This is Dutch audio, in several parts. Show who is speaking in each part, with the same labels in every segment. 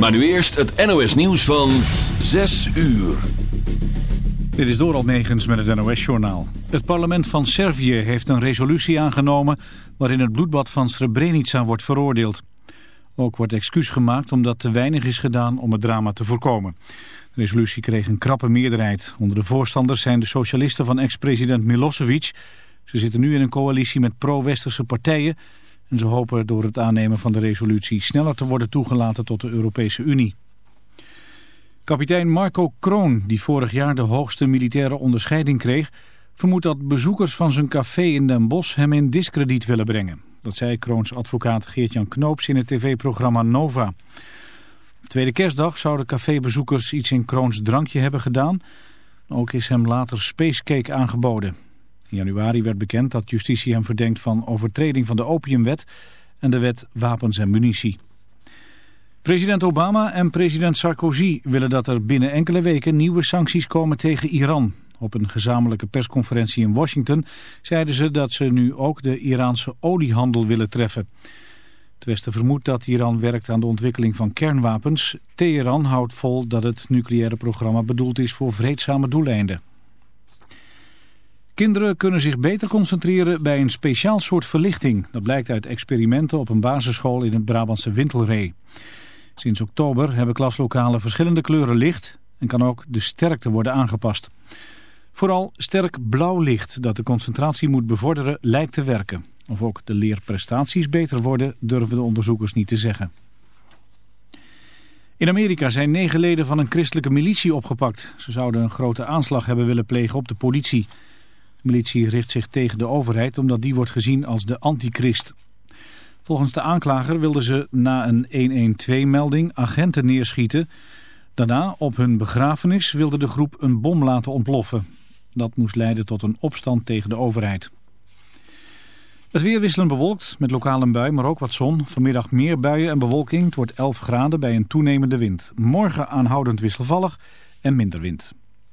Speaker 1: Maar nu eerst het NOS nieuws van 6 uur.
Speaker 2: Dit is Doral Megens met het NOS-journaal. Het parlement van Servië heeft een resolutie aangenomen... waarin het bloedbad van Srebrenica wordt veroordeeld. Ook wordt excuus gemaakt omdat te weinig is gedaan om het drama te voorkomen. De resolutie kreeg een krappe meerderheid. Onder de voorstanders zijn de socialisten van ex-president Milosevic. Ze zitten nu in een coalitie met pro-westerse partijen... en ze hopen door het aannemen van de resolutie sneller te worden toegelaten tot de Europese Unie. Kapitein Marco Kroon, die vorig jaar de hoogste militaire onderscheiding kreeg... vermoedt dat bezoekers van zijn café in Den Bosch hem in discrediet willen brengen. Dat zei Kroons advocaat Geert-Jan Knoops in het tv-programma Nova. Tweede kerstdag zouden cafébezoekers iets in Kroons drankje hebben gedaan. Ook is hem later spacecake aangeboden. In januari werd bekend dat justitie hem verdenkt van overtreding van de opiumwet... en de wet wapens en munitie. President Obama en president Sarkozy willen dat er binnen enkele weken nieuwe sancties komen tegen Iran. Op een gezamenlijke persconferentie in Washington zeiden ze dat ze nu ook de Iraanse oliehandel willen treffen. Het Westen vermoedt dat Iran werkt aan de ontwikkeling van kernwapens. Teheran houdt vol dat het nucleaire programma bedoeld is voor vreedzame doeleinden. Kinderen kunnen zich beter concentreren bij een speciaal soort verlichting. Dat blijkt uit experimenten op een basisschool in het Brabantse Wintelree. Sinds oktober hebben klaslokalen verschillende kleuren licht en kan ook de sterkte worden aangepast. Vooral sterk blauw licht dat de concentratie moet bevorderen lijkt te werken. Of ook de leerprestaties beter worden durven de onderzoekers niet te zeggen. In Amerika zijn negen leden van een christelijke militie opgepakt. Ze zouden een grote aanslag hebben willen plegen op de politie. De militie richt zich tegen de overheid omdat die wordt gezien als de antichrist. Volgens de aanklager wilden ze na een 112-melding agenten neerschieten. Daarna, op hun begrafenis, wilde de groep een bom laten ontploffen. Dat moest leiden tot een opstand tegen de overheid. Het weer wisselend bewolkt, met lokale bui, maar ook wat zon. Vanmiddag meer buien en bewolking. Het wordt 11 graden bij een toenemende wind. Morgen aanhoudend wisselvallig en minder wind.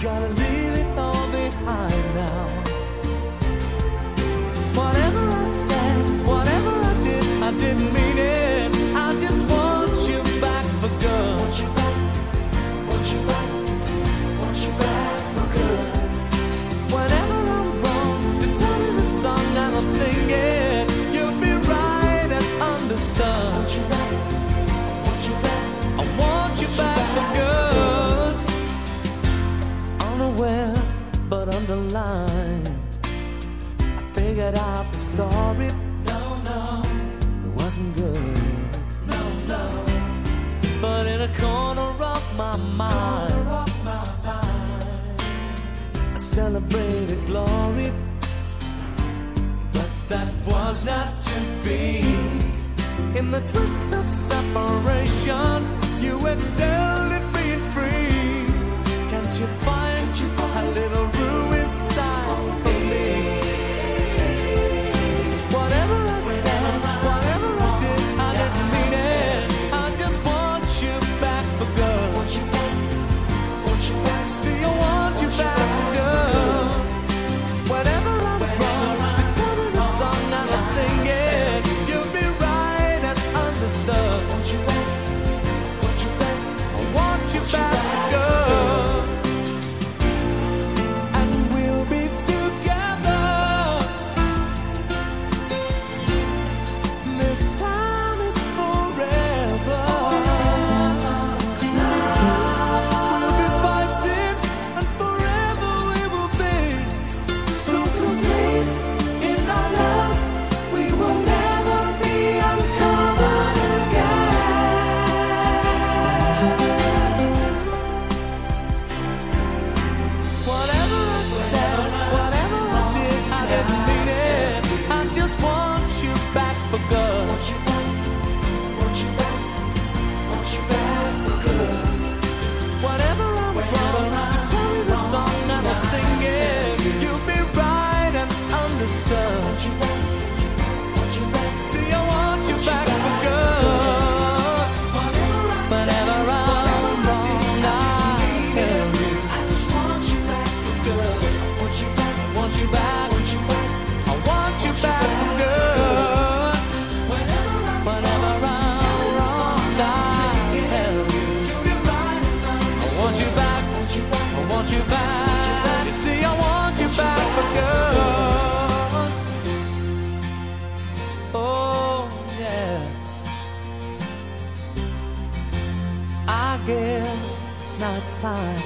Speaker 3: gotta leave it all behind now. Whatever I said, whatever I did, I didn't mean it. Was not to be. In the twist of separation, you excelled singing, you'll be right and understood. Time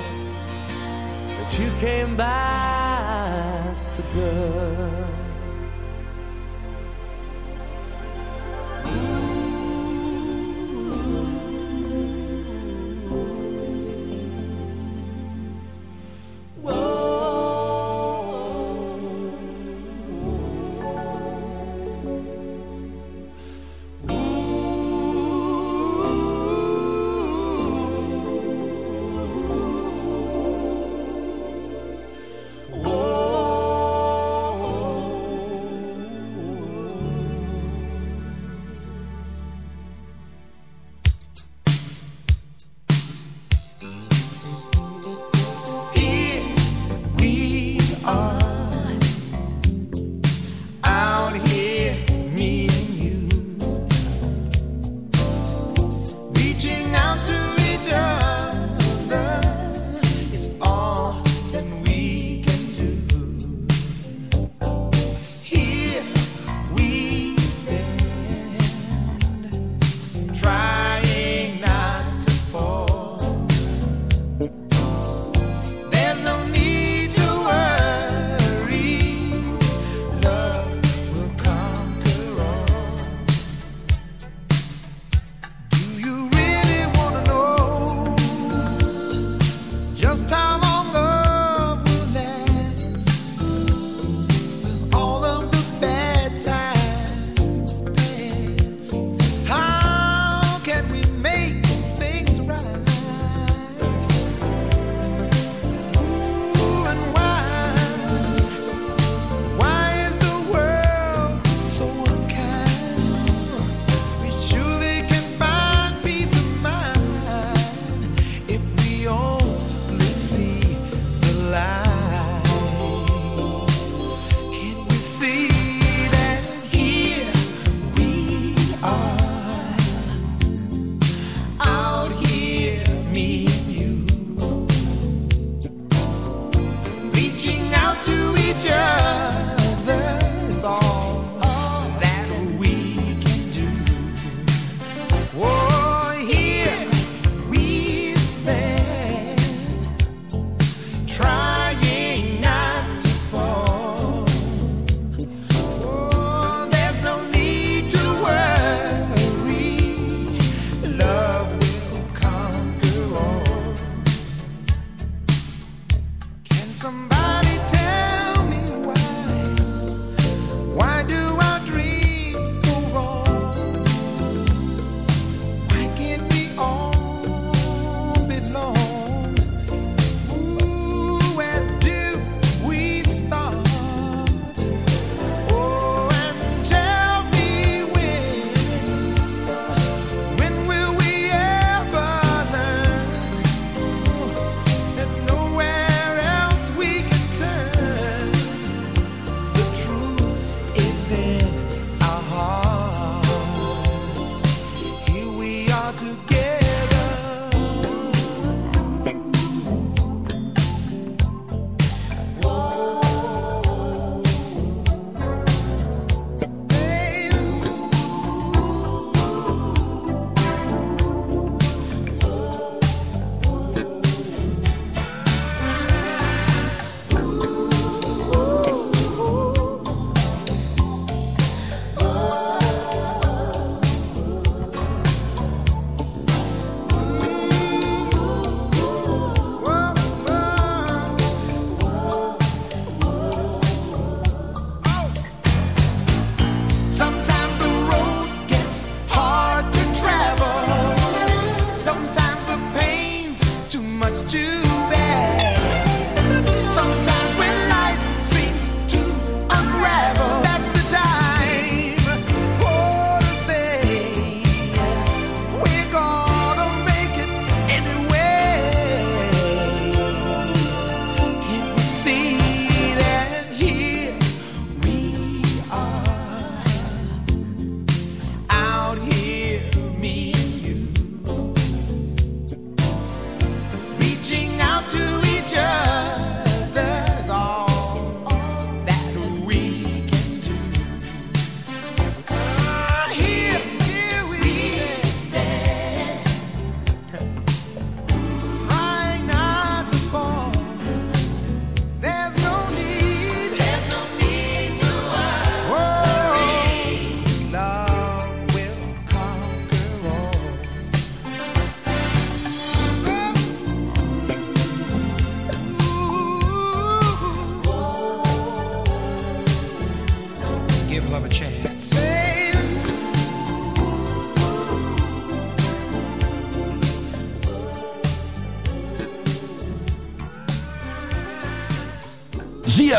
Speaker 3: that you came back for good.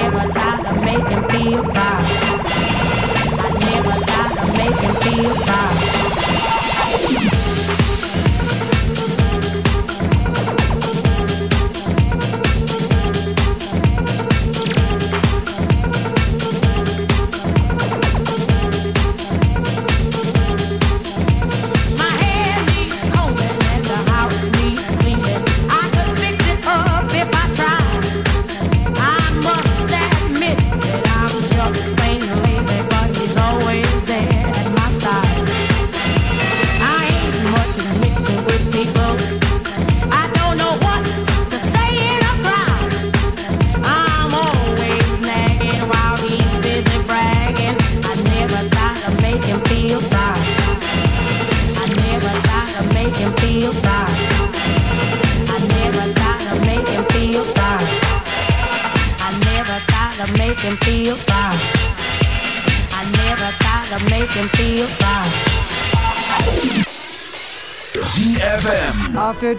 Speaker 4: Never try to make him feel proud. I never try to make him feel proud.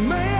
Speaker 5: man.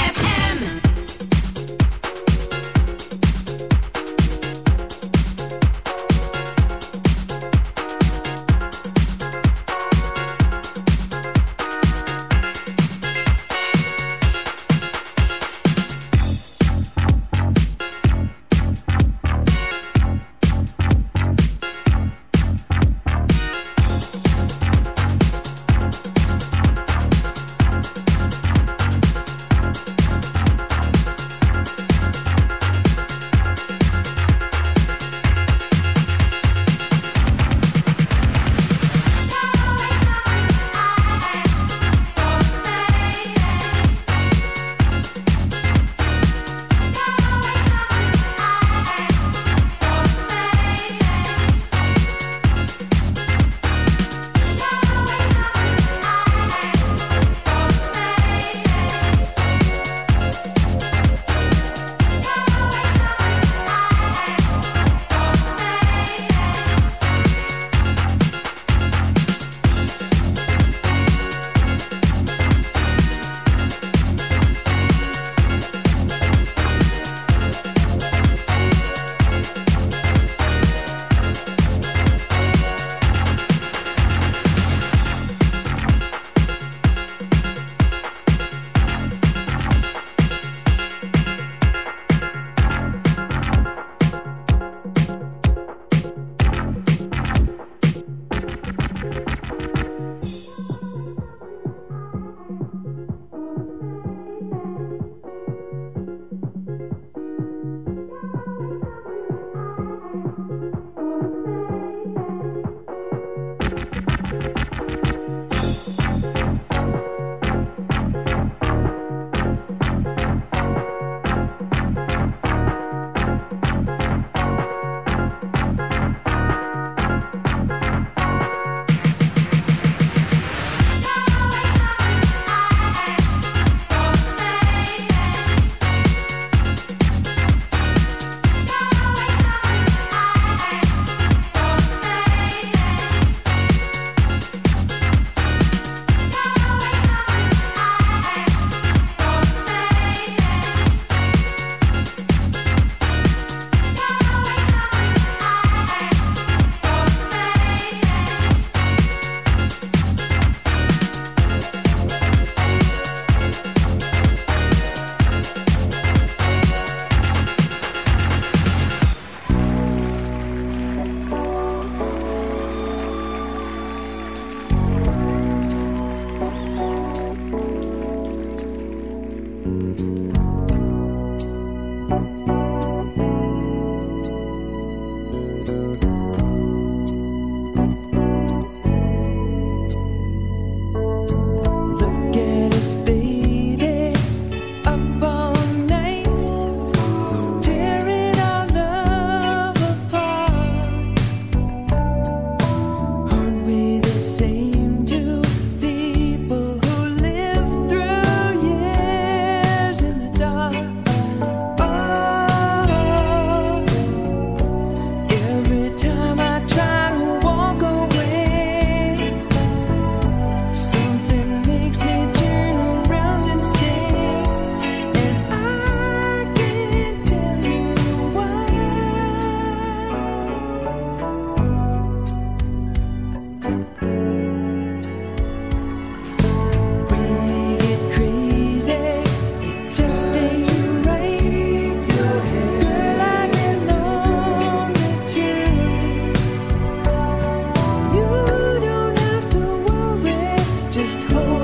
Speaker 3: just hold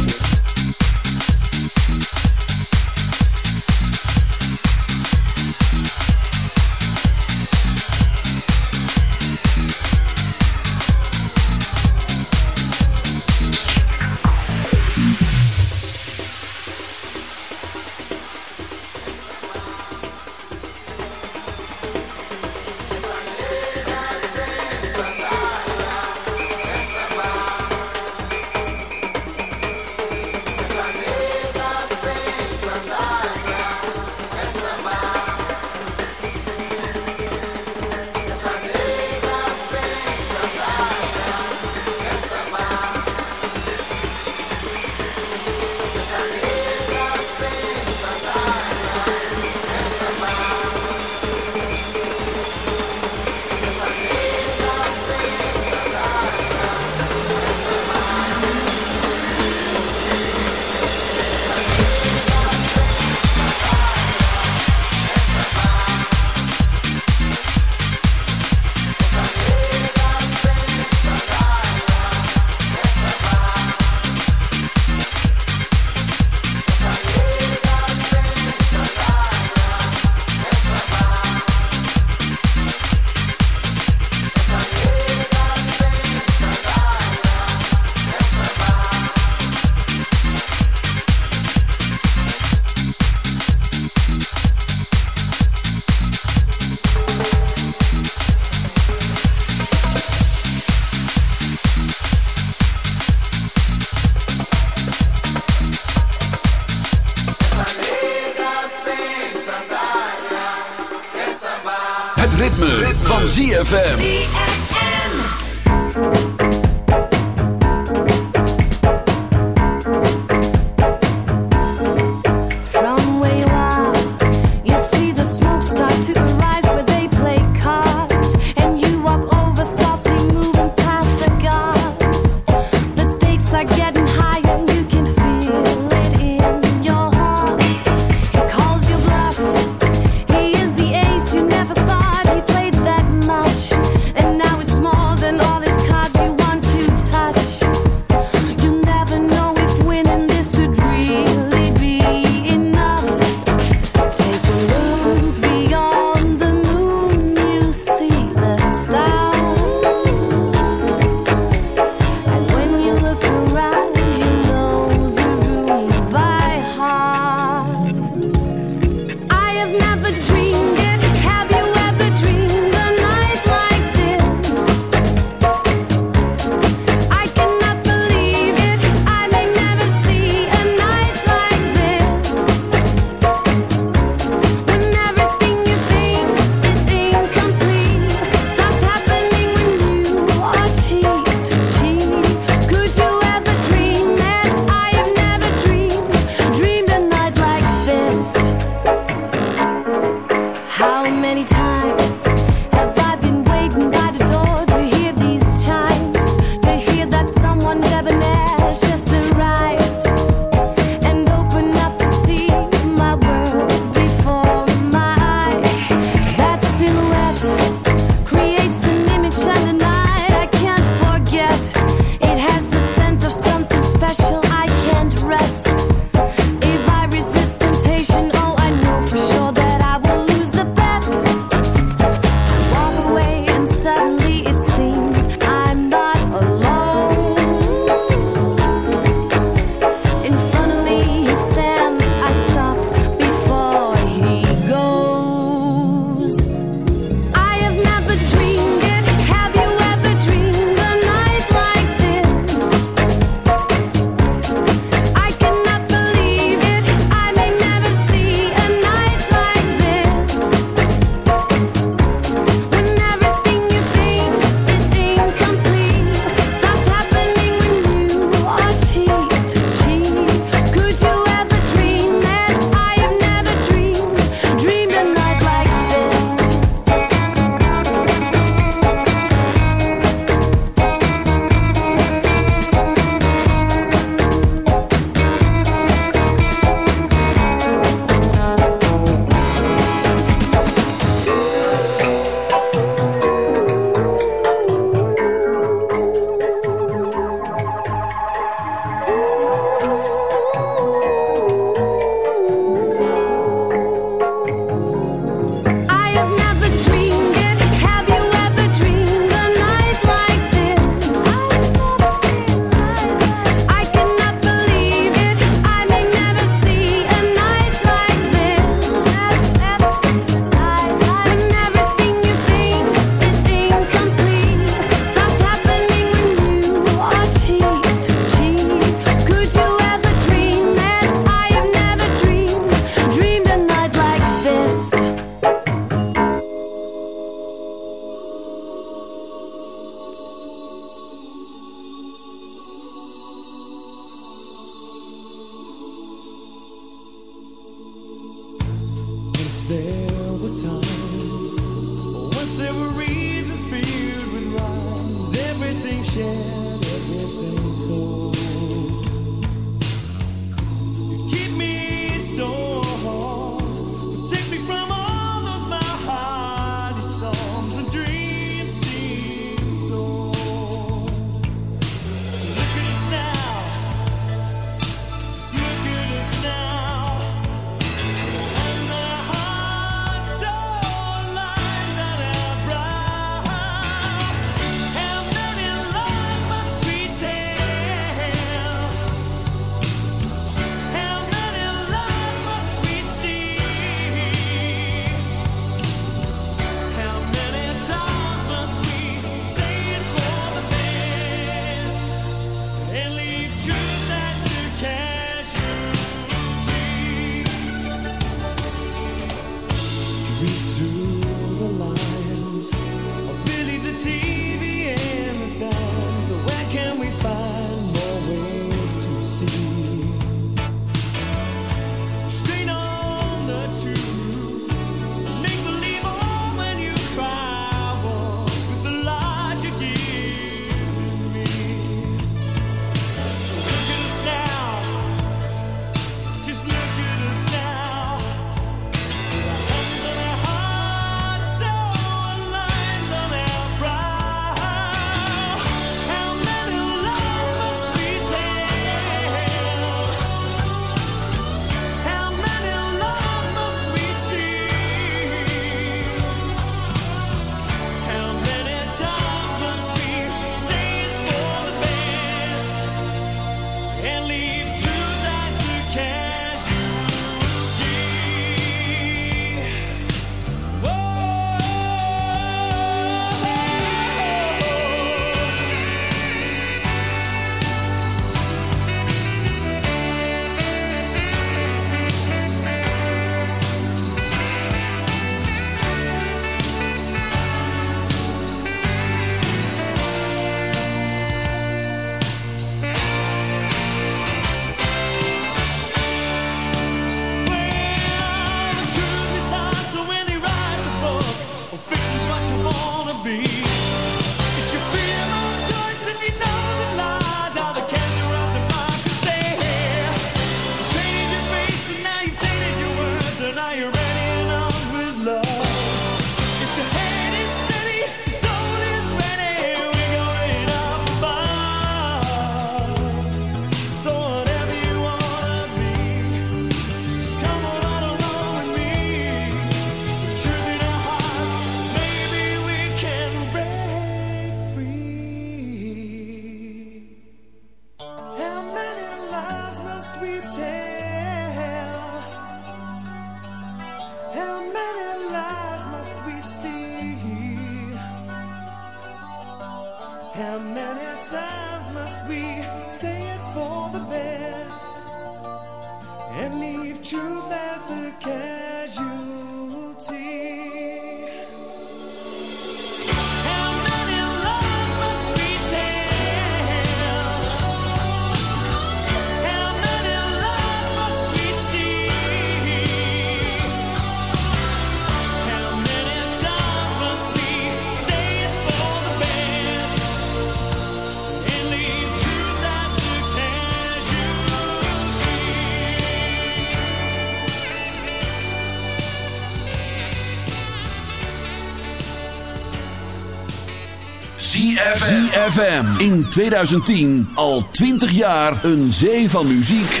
Speaker 3: ZFM.
Speaker 6: ZFM. In 2010 al 20 jaar een zee van muziek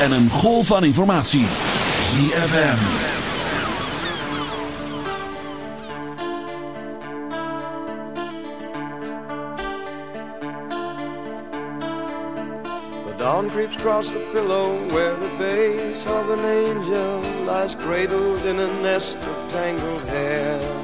Speaker 6: en een golf van informatie. ZFM.
Speaker 7: The dawn creeps across the pillow where the face of an angel lies cradled in a nest of tangled hair.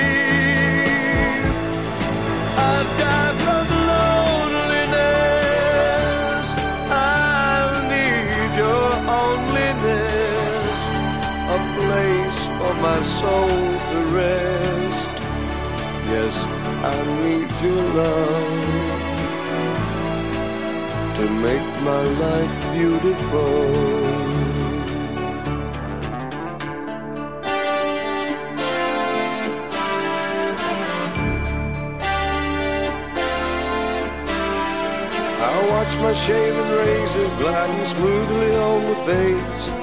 Speaker 7: my soul to rest. Yes, I need your love to make my life beautiful. I watch my shaven razor gliding smoothly on the face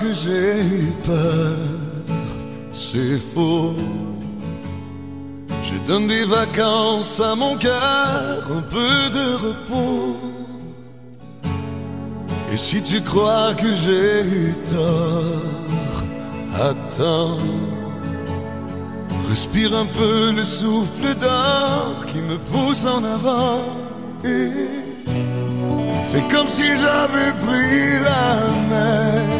Speaker 8: Que j'ai peur, c'est faux. Je donne des vacances à mon cœur, un peu de repos. Et si tu crois que j'ai eu tort, attends. Respire un peu le souffle d'or qui me pousse en avant. Et Fais comme si j'avais pris la mer.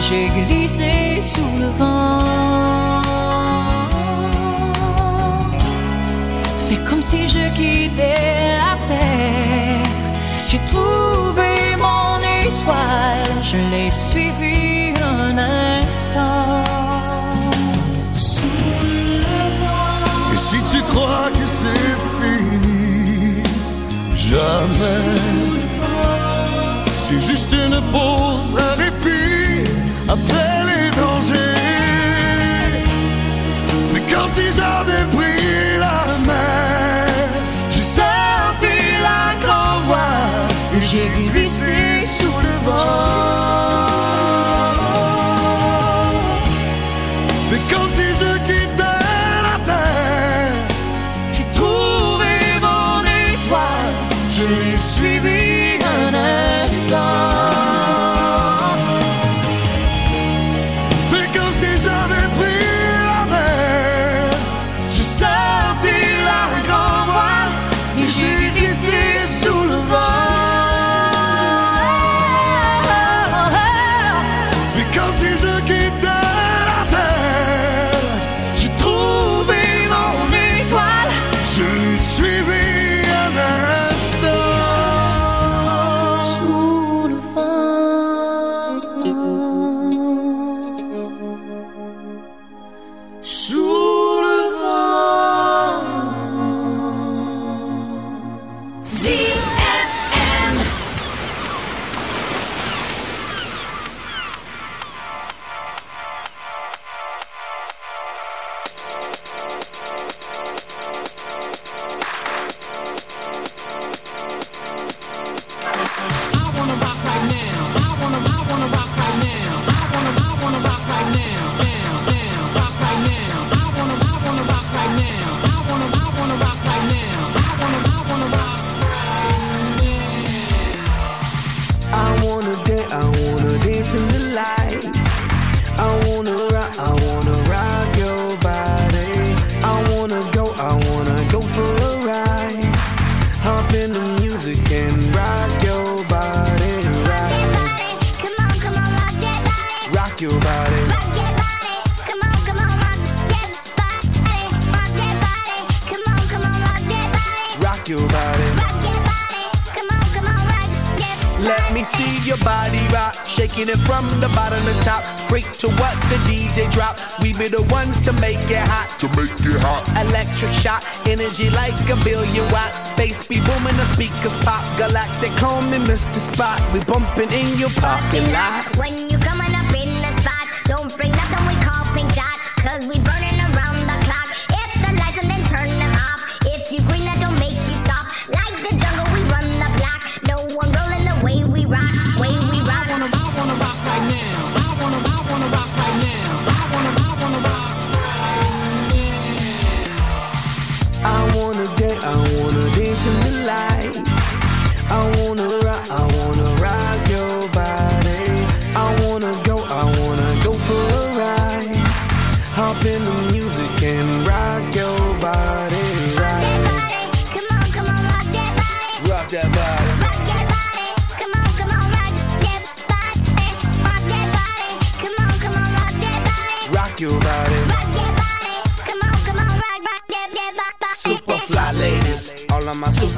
Speaker 9: j'ai glissé sous le vent. Fais comme si je quittais la terre. J'ai trouvé mon étoile, je l'ai suivi un instant. Sous le vent.
Speaker 8: Et si tu crois que c'est fini, jamais. C'est juste une pause,
Speaker 3: see your body rock, shaking it from the bottom to top. Freak to what the DJ drop. We be the ones to make it hot. To make it hot. Electric shock, energy like a billion watts. Space be booming, the speakers pop. Galactic, call me Mr. Spot. We bumping in your parking lot.
Speaker 10: When you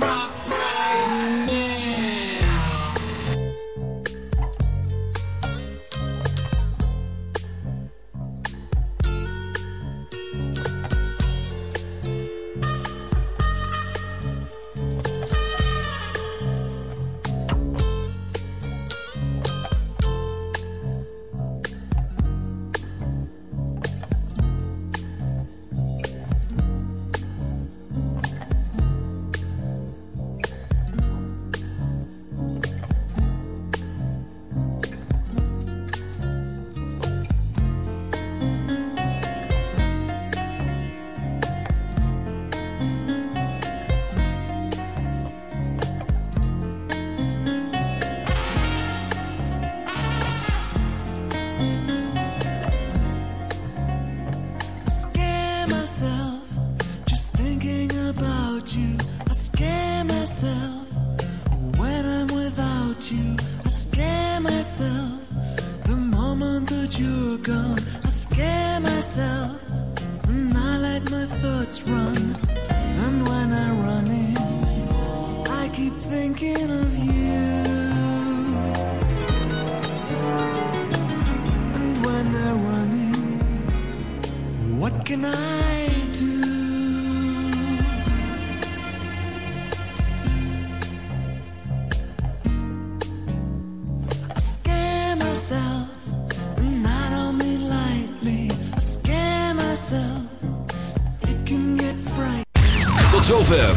Speaker 11: rock.